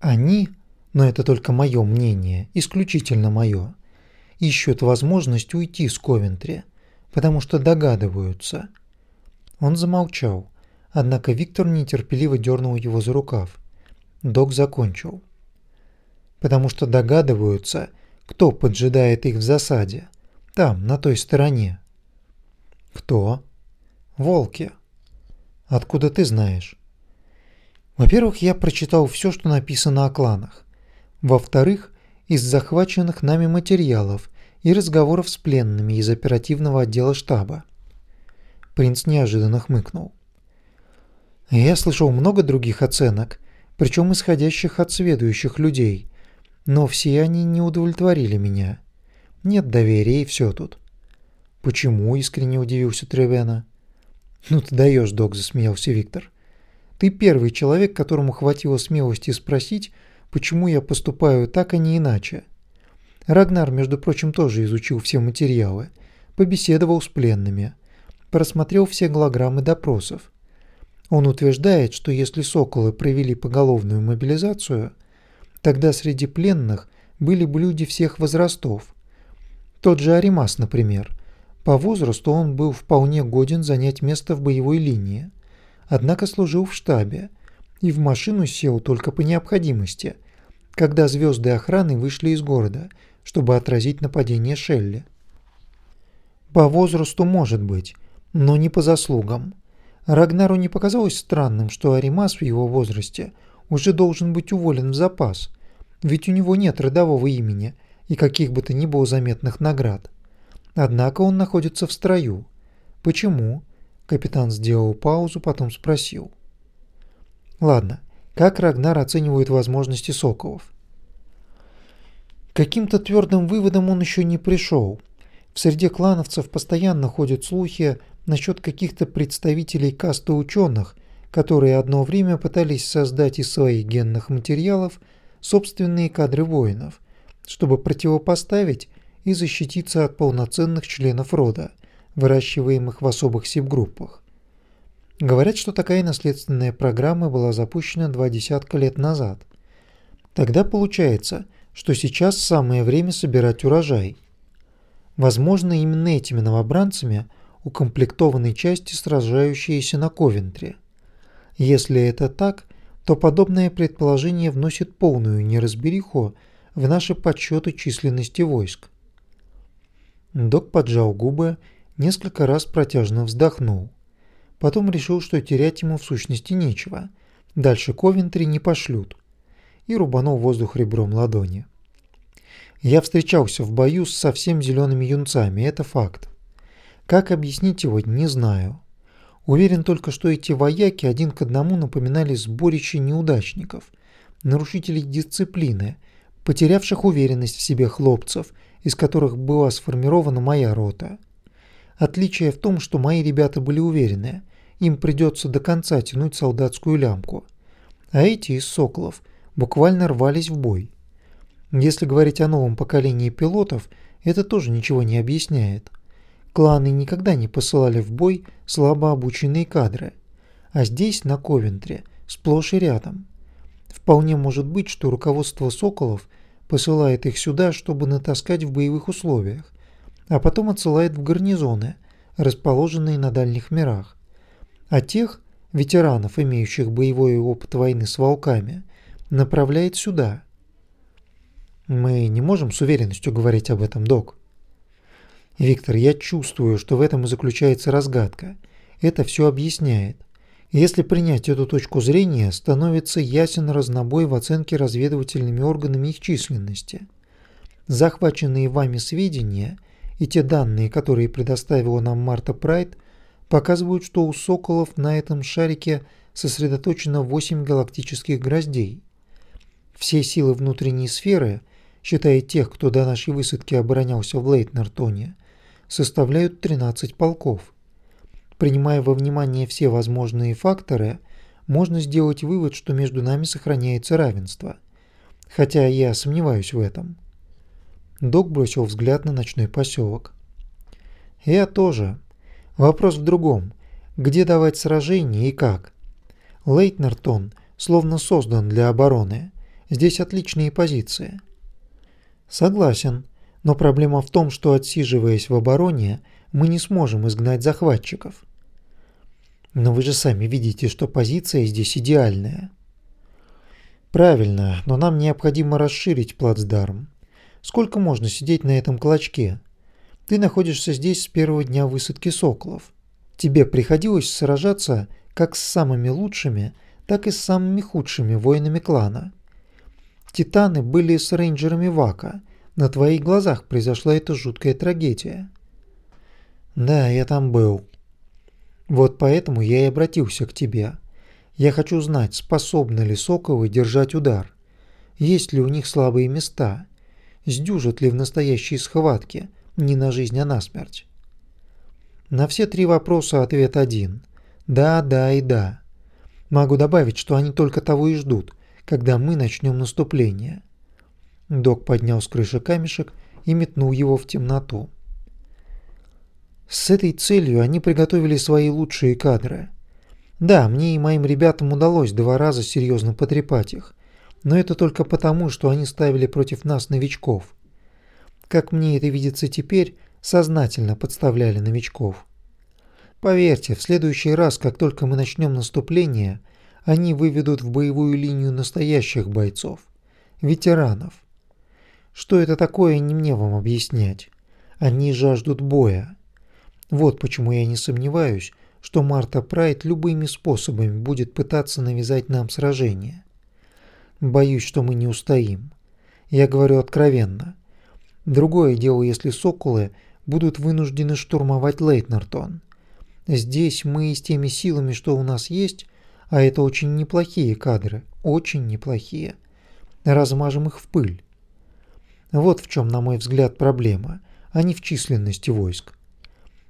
Они, но это только мое мнение, исключительно мое, ищут возможность уйти с Ковентри, потому что догадываются. Он замолчал, однако Виктор нетерпеливо дернул его за рукав. Док закончил. Потому что догадываются, кто поджидает их в засаде. Там, на той стороне. Кто? Волки. Откуда ты знаешь? Во-первых, я прочитал все, что написано о кланах. Во-вторых, из захваченных нами материалов и разговоров с пленными из оперативного отдела штаба. Принц неожиданно хмыкнул. Я слышал много других оценок, причем исходящих от сведущих людей, но все они не удовлетворили меня. Нет доверия и все тут. Почему, искренне удивился Тревена. Ну ты даешь, док, засмеялся Виктор. Ты первый человек, которому хватило смелости спросить, почему я поступаю так, а не иначе. Рагнар, между прочим, тоже изучил все материалы, побеседовал с пленными, просмотрел все голограммы допросов. Он утверждает, что если соколы провели поголовную мобилизацию, тогда среди пленных были бы люди всех возрастов. Тот же Аримас, например. По возрасту он был вполне годен занять место в боевой линии, однако служил в штабе и в машину сел только по необходимости, когда звезды охраны вышли из города – чтобы отразить нападение Шелли. По возрасту может быть, но не по заслугам. Рагнару не показалось странным, что Аримас в его возрасте уже должен быть уволен в запас, ведь у него нет родового имени и каких бы то ни было заметных наград. Однако он находится в строю. Почему? Капитан сделал паузу, потом спросил. Ладно, как Рагнар оценивает возможности соколов? каким-то твердым выводом он еще не пришел. В среде клановцев постоянно ходят слухи насчет каких-то представителей касты ученых, которые одно время пытались создать из своих генных материалов собственные кадры воинов, чтобы противопоставить и защититься от полноценных членов рода, выращиваемых в особых сибгруппах. Говорят, что такая наследственная программа была запущена два десятка лет назад. Тогда получается – что сейчас самое время собирать урожай. Возможно, именно этими новобранцами укомплектованы части, сражающиеся на Ковентре. Если это так, то подобное предположение вносит полную неразбериху в наши подсчеты численности войск. Док поджал губы, несколько раз протяжно вздохнул. Потом решил, что терять ему в сущности нечего. Дальше Ковентри не пошлют и рубанул воздух ребром ладони. Я встречался в бою с совсем зелеными юнцами, это факт. Как объяснить его, не знаю. Уверен только, что эти вояки один к одному напоминали сборище неудачников, нарушителей дисциплины, потерявших уверенность в себе хлопцев, из которых была сформирована моя рота. Отличие в том, что мои ребята были уверены, им придется до конца тянуть солдатскую лямку. А эти из соколов буквально рвались в бой. Если говорить о новом поколении пилотов, это тоже ничего не объясняет. Кланы никогда не посылали в бой слабо обученные кадры, а здесь, на Ковентре, сплошь и рядом. Вполне может быть, что руководство Соколов посылает их сюда, чтобы натаскать в боевых условиях, а потом отсылает в гарнизоны, расположенные на дальних мирах. А тех, ветеранов, имеющих боевой опыт войны с волками, направляет сюда. Мы не можем с уверенностью говорить об этом, док. Виктор, я чувствую, что в этом и заключается разгадка. Это все объясняет. Если принять эту точку зрения, становится ясен разнобой в оценке разведывательными органами их численности. Захваченные вами сведения и те данные, которые предоставила нам Марта Прайд, показывают, что у соколов на этом шарике сосредоточено 8 галактических гроздей. Все силы внутренней сферы, считая тех, кто до нашей высадки оборонялся в Лейтнертоне, составляют 13 полков. Принимая во внимание все возможные факторы, можно сделать вывод, что между нами сохраняется равенство. Хотя я сомневаюсь в этом. Док бросил взгляд на ночной поселок. Я тоже. Вопрос в другом. Где давать сражение и как? Лейтнертон словно создан для обороны. Здесь отличные позиции. Согласен, но проблема в том, что отсиживаясь в обороне, мы не сможем изгнать захватчиков. Но вы же сами видите, что позиция здесь идеальная. Правильно, но нам необходимо расширить плацдарм. Сколько можно сидеть на этом клочке? Ты находишься здесь с первого дня высадки соколов. Тебе приходилось сражаться как с самыми лучшими, так и с самыми худшими воинами клана. Титаны были с рейнджерами Вака. На твоих глазах произошла эта жуткая трагедия. Да, я там был. Вот поэтому я и обратился к тебе. Я хочу знать, способны ли соколы держать удар. Есть ли у них слабые места? Сдюжат ли в настоящей схватке, не на жизнь, а на смерть? На все три вопроса ответ один. Да, да и да. Могу добавить, что они только того и ждут, когда мы начнем наступление. Док поднял с крыши камешек и метнул его в темноту. С этой целью они приготовили свои лучшие кадры. Да, мне и моим ребятам удалось два раза серьезно потрепать их, но это только потому, что они ставили против нас новичков. Как мне это видится теперь, сознательно подставляли новичков. Поверьте, в следующий раз, как только мы начнем наступление, они выведут в боевую линию настоящих бойцов, ветеранов. Что это такое, не мне вам объяснять. Они жаждут боя. Вот почему я не сомневаюсь, что Марта Прайд любыми способами будет пытаться навязать нам сражение. Боюсь, что мы не устоим. Я говорю откровенно. Другое дело, если соколы будут вынуждены штурмовать Лейтнертон. Здесь мы с теми силами, что у нас есть, а это очень неплохие кадры, очень неплохие, размажем их в пыль. Вот в чем, на мой взгляд, проблема, а не в численности войск.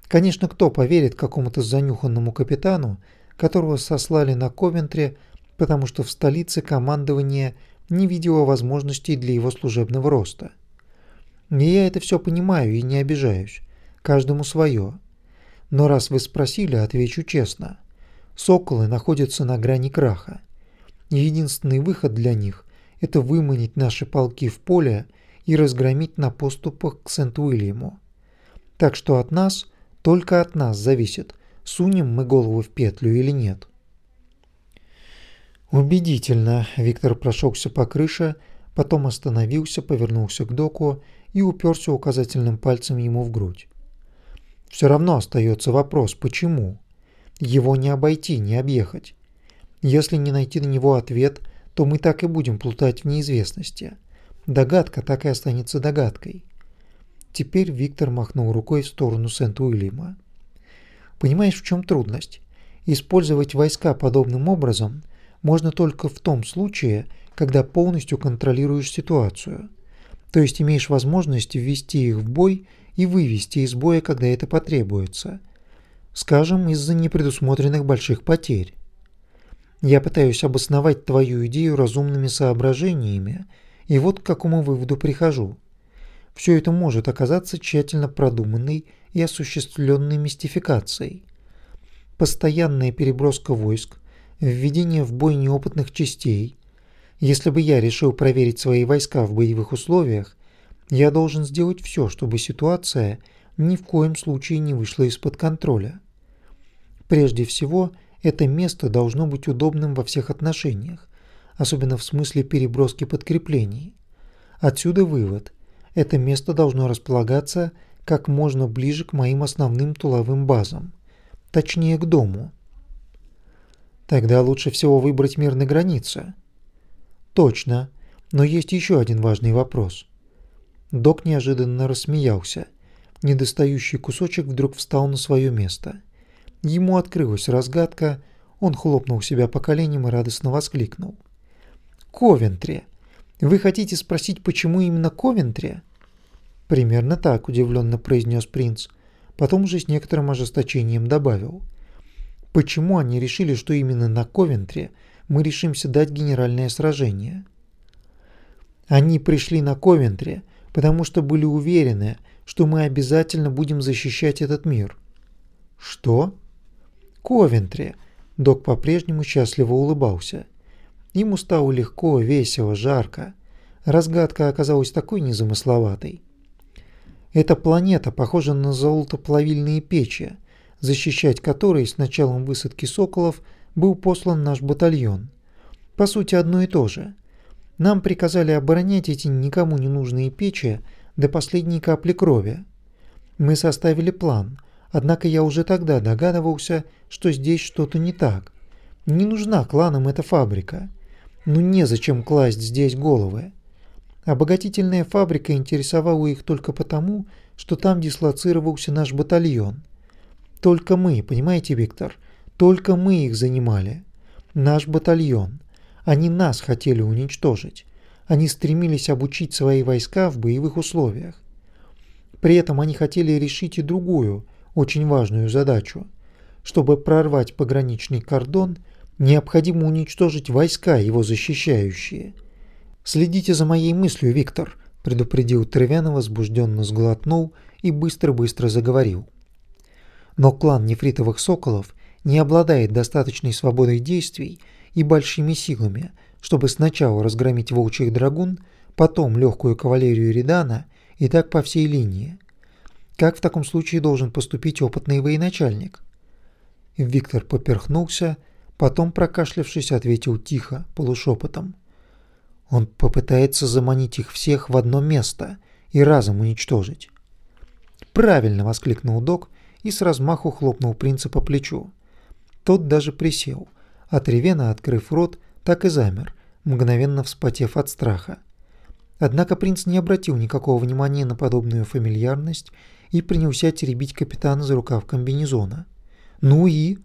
Конечно, кто поверит какому-то занюханному капитану, которого сослали на Ковентри, потому что в столице командование не видело возможностей для его служебного роста. И я это все понимаю и не обижаюсь. Каждому свое. Но раз вы спросили, отвечу честно. Соколы находятся на грани краха. Единственный выход для них – это выманить наши полки в поле и разгромить на поступах к Сент-Уильяму. Так что от нас, только от нас зависит, сунем мы голову в петлю или нет. Убедительно. Виктор прошелся по крыше, потом остановился, повернулся к доку и уперся указательным пальцем ему в грудь. Все равно остается вопрос, почему? Его не обойти, не объехать. Если не найти на него ответ, то мы так и будем плутать в неизвестности. Догадка так и останется догадкой. Теперь Виктор махнул рукой в сторону Сент-Уильяма. Понимаешь, в чем трудность? Использовать войска подобным образом можно только в том случае, когда полностью контролируешь ситуацию. То есть имеешь возможность ввести их в бой и вывести из боя, когда это потребуется – скажем, из-за непредусмотренных больших потерь. Я пытаюсь обосновать твою идею разумными соображениями, и вот к какому выводу прихожу. Все это может оказаться тщательно продуманной и осуществленной мистификацией. Постоянная переброска войск, введение в бой неопытных частей. Если бы я решил проверить свои войска в боевых условиях, я должен сделать все, чтобы ситуация ни в коем случае не вышла из-под контроля. Прежде всего, это место должно быть удобным во всех отношениях, особенно в смысле переброски подкреплений. Отсюда вывод. Это место должно располагаться как можно ближе к моим основным туловым базам, точнее к дому. Тогда лучше всего выбрать мир на границе. Точно, но есть еще один важный вопрос. Док неожиданно рассмеялся. Недостающий кусочек вдруг встал на свое место – Ему открылась разгадка, он хлопнул себя по коленям и радостно воскликнул. «Ковентри! Вы хотите спросить, почему именно Ковентри?» «Примерно так», – удивленно произнес принц. Потом уже с некоторым ожесточением добавил. «Почему они решили, что именно на Ковентри мы решимся дать генеральное сражение?» «Они пришли на Ковентри, потому что были уверены, что мы обязательно будем защищать этот мир». «Что?» Ковентри. Док по-прежнему счастливо улыбался. Ему стало легко, весело, жарко. Разгадка оказалась такой незамысловатой. Эта планета похожа на золотоплавильные печи, защищать которые с началом высадки соколов был послан наш батальон. По сути, одно и то же. Нам приказали оборонять эти никому не нужные печи до последней капли крови. Мы составили план, однако я уже тогда догадывался, что здесь что-то не так. Не нужна кланам эта фабрика. Ну незачем класть здесь головы. Обогатительная фабрика интересовала их только потому, что там дислоцировался наш батальон. Только мы, понимаете, Виктор, только мы их занимали. Наш батальон. Они нас хотели уничтожить. Они стремились обучить свои войска в боевых условиях. При этом они хотели решить и другую, очень важную задачу. Чтобы прорвать пограничный кордон, необходимо уничтожить войска, его защищающие – «Следите за моей мыслью, Виктор», – предупредил Тревяна, возбужденно сглотнул и быстро-быстро заговорил. Но клан нефритовых соколов не обладает достаточной свободой действий и большими силами, чтобы сначала разгромить волчьих драгун, потом легкую кавалерию Редана и так по всей линии. Как в таком случае должен поступить опытный военачальник? Виктор поперхнулся, потом, прокашлявшись, ответил тихо, полушепотом. Он попытается заманить их всех в одно место и разом уничтожить. «Правильно!» – воскликнул док и с размаху хлопнул принца по плечу. Тот даже присел, а Тревена, открыв рот, так и замер, мгновенно вспотев от страха. Однако принц не обратил никакого внимания на подобную фамильярность и принялся теребить капитана за рукав комбинезона. «Ну и?»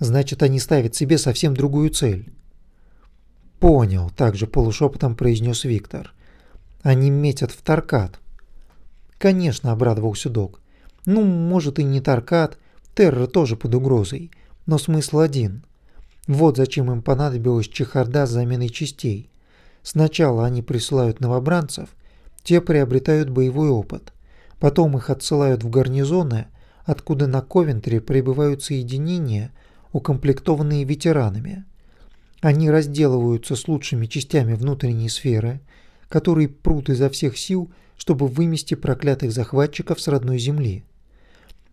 «Значит, они ставят себе совсем другую цель». «Понял», – также полушепотом произнес Виктор. «Они метят в Таркат». «Конечно», – обрадовался док. «Ну, может и не Таркат, Терра тоже под угрозой, но смысл один. Вот зачем им понадобилась чехарда с заменой частей. Сначала они присылают новобранцев, те приобретают боевой опыт, потом их отсылают в гарнизоны, откуда на Ковентри прибывают соединения, укомплектованные ветеранами. Они разделываются с лучшими частями внутренней сферы, которые прут изо всех сил, чтобы вымести проклятых захватчиков с родной земли.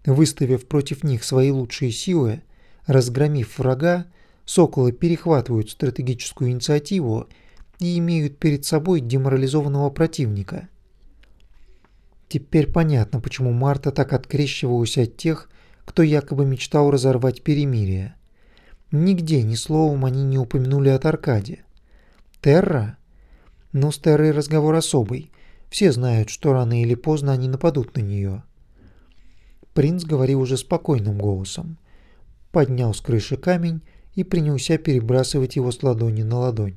Выставив против них свои лучшие силы, разгромив врага, соколы перехватывают стратегическую инициативу и имеют перед собой деморализованного противника. Теперь понятно, почему Марта так открещивалась от тех, кто якобы мечтал разорвать перемирие. Нигде ни словом они не упомянули о Аркаде. Терра? Но с Террой разговор особый. Все знают, что рано или поздно они нападут на нее. Принц говорил уже спокойным голосом. Поднял с крыши камень и принялся перебрасывать его с ладони на ладонь.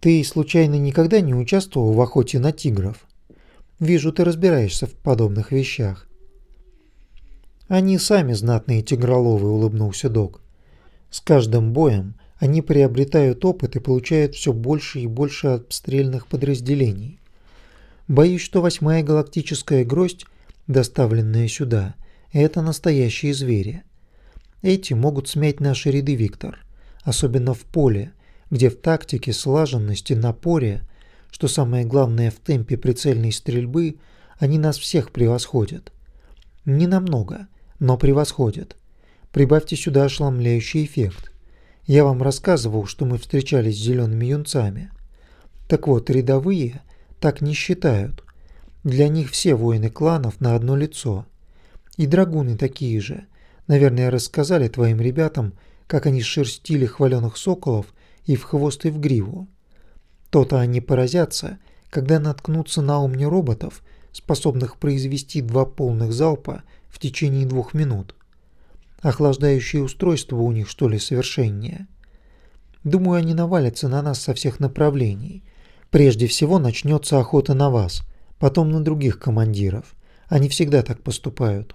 «Ты случайно никогда не участвовал в охоте на тигров? Вижу, ты разбираешься в подобных вещах». «Они сами знатные тигроловы», — улыбнулся док. С каждым боем они приобретают опыт и получают все больше и больше обстрельных подразделений. Боюсь, что восьмая галактическая гроздь, доставленная сюда, это настоящие звери. Эти могут смять наши ряды, Виктор, особенно в поле, где в тактике, слаженности, напоре, что самое главное в темпе прицельной стрельбы, они нас всех превосходят. Не намного, но превосходят. Прибавьте сюда ошеломляющий эффект. Я вам рассказывал, что мы встречались с зелеными юнцами. Так вот, рядовые так не считают. Для них все воины кланов на одно лицо. И драгуны такие же. Наверное, рассказали твоим ребятам, как они шерстили хваленых соколов и в хвост и в гриву. То-то они поразятся, когда наткнутся на умни роботов, способных произвести два полных залпа в течение двух минут. Охлаждающее устройство у них, что ли, совершеннее. Думаю, они навалятся на нас со всех направлений. Прежде всего начнется охота на вас, потом на других командиров. Они всегда так поступают.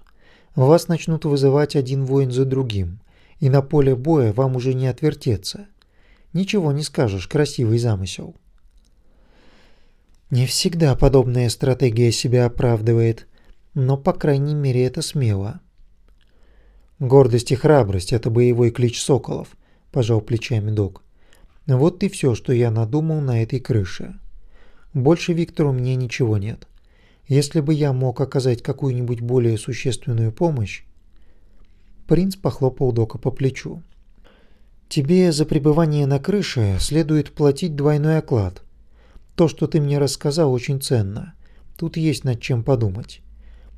Вас начнут вызывать один воин за другим, и на поле боя вам уже не отвертеться. Ничего не скажешь, красивый замысел. Не всегда подобная стратегия себя оправдывает, но по крайней мере это смело. Гордость и храбрость – это боевой клич соколов, пожал плечами док. Вот и все, что я надумал на этой крыше. Больше Виктору мне ничего нет. Если бы я мог оказать какую-нибудь более существенную помощь... Принц похлопал Дока по плечу. Тебе за пребывание на крыше следует платить двойной оклад. То, что ты мне рассказал, очень ценно. Тут есть над чем подумать.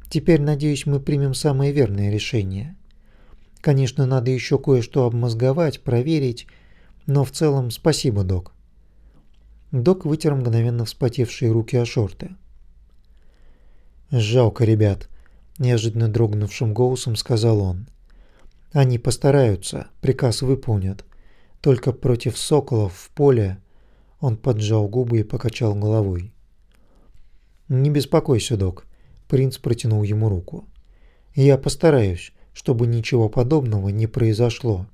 Теперь, надеюсь, мы примем самое верное решение. Конечно, надо еще кое-что обмозговать, проверить, но в целом спасибо, док. Док вытер мгновенно вспотевшие руки о шорты. «Жалко ребят», – неожиданно дрогнувшим голосом сказал он. Они постараются, приказ выполнят. Только против соколов в поле он поджал губы и покачал головой. Не беспокойся, док, принц протянул ему руку. Я постараюсь, чтобы ничего подобного не произошло.